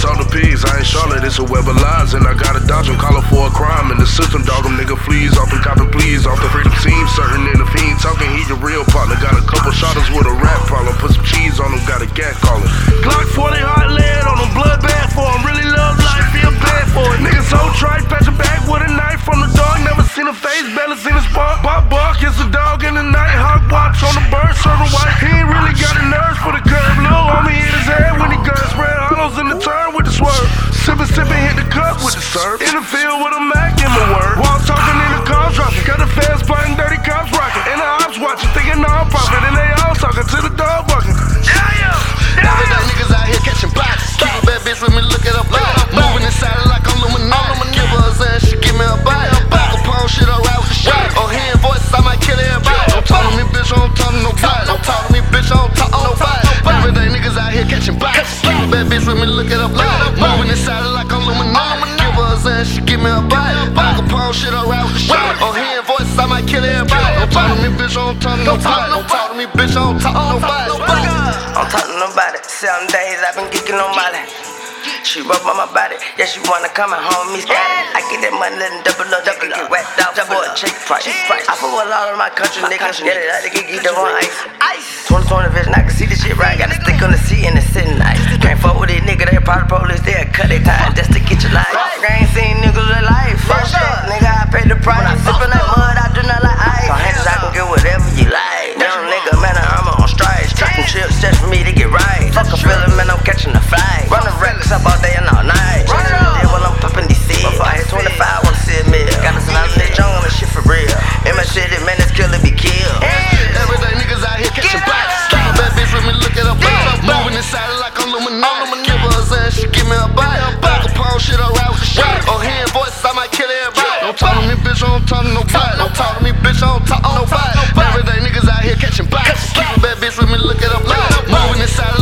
Talk to pigs, I ain't Charlotte, it's a web of lies. And I gotta dodge them, call for a crime. In the system, dog them nigga fleas off and copping pleas. Off the freedom team, certain in the fiend talking, he your real partner. Got a couple shotters with a rap problem. Put some cheese on him, got a gat calling. Glock 40 hot lead on him, blood bad for him. Really love life, feel bad for it. Niggas so tried, swerve. Sippin', sippin', hit the cup with the serve. In the field with a Mac in the word. While talking in the car dropping. Got the fans plotting, dirty cops rocking. And the ops watching, thinking non profit. And they all talking to the dog bucking. Yeah, yeah, Every day niggas out here catching bodies. Keep a bad bitch with me, look it up loud. Moving inside it like I'm Illuminati. Give her a zan, she give me a bite. Back upon shit, I ride with the shot. Or oh, hearing voices, I might kill everybody. Don't talk to me, bitch, I don't talk to nobody. Don't talk to me, bitch, I don't talk to nobody. Every day niggas out here catching bodies. Keep a bad bitch with me, look it up loud. Moving inside it like I'm Illuminati. Give her a zan, she give me a bite. Back upon shit, I ride with the shot. Or hearing voices, I might kill everybody. Don't talk to me, bitch, I don't talk to nobody. Don't talk to me, bitch, I don't talk to nobody. I'm talking about it. Seven days I've been geeking on Molly. She rub on my body, yeah, she wanna come and home me scattered. I get that money, let double up, double get whacked out for a cheap price. I put a lot of my country niggas, get it out, they get geeked up on ice. Ice. 2020 vision, I can see the shit right. Got to stick on the seat and it's sitting nice. Can't fuck with just to get your life. I ain't seen niggas with life. Fuck up, nigga, I paid the price. I'm sipping like mud, I do not like ice. So hands, I can get whatever you like. Damn nigga, man, I'm on strikes. Tracking chips just for me to get right. Fuck a feeling, man, I'm catching a flight. Running reckless up all day and all night. Then when I'm popping these seeds, before I hit 25, I wanna see a meal. Got a another nigga young on this shit for real. In my shit, man, it's killing me. shit or route the shit. On hearing voices, I might kill everybody. Don't talk to me, bitch, I don't talk to nobody. Don't talk to me, bitch, I don't talk to nobody. Everyday niggas out here catching bodies. Keep a bad bitch with me, look at them live. Moving inside